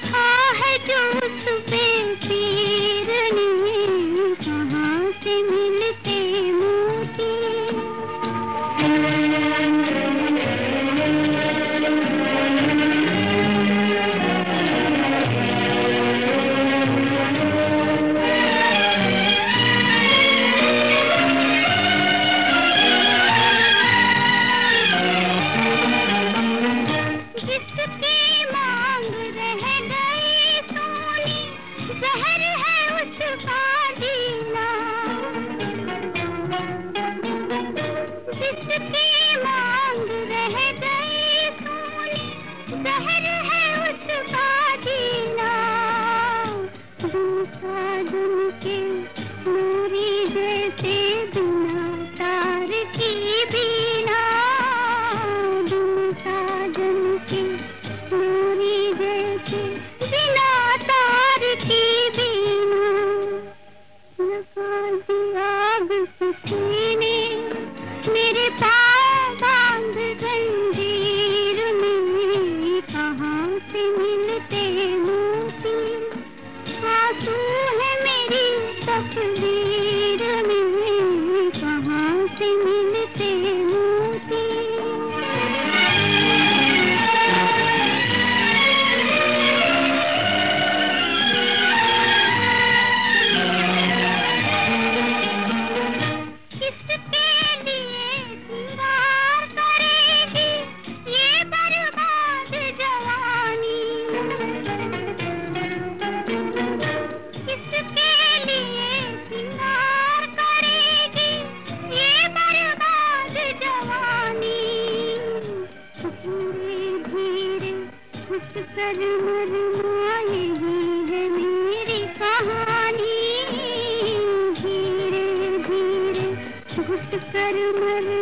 लिखा है जो उस पे जिसके मांग रह गए सोने है उसका जीना दिन के नूरी जैसे बिना तार की बिना दिन के कहानी। धीरे धीरे छूट कर मर